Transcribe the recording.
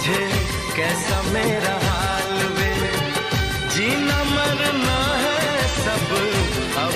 तुझे कैसा मेरा हाल वे? जीना मरना है सब अब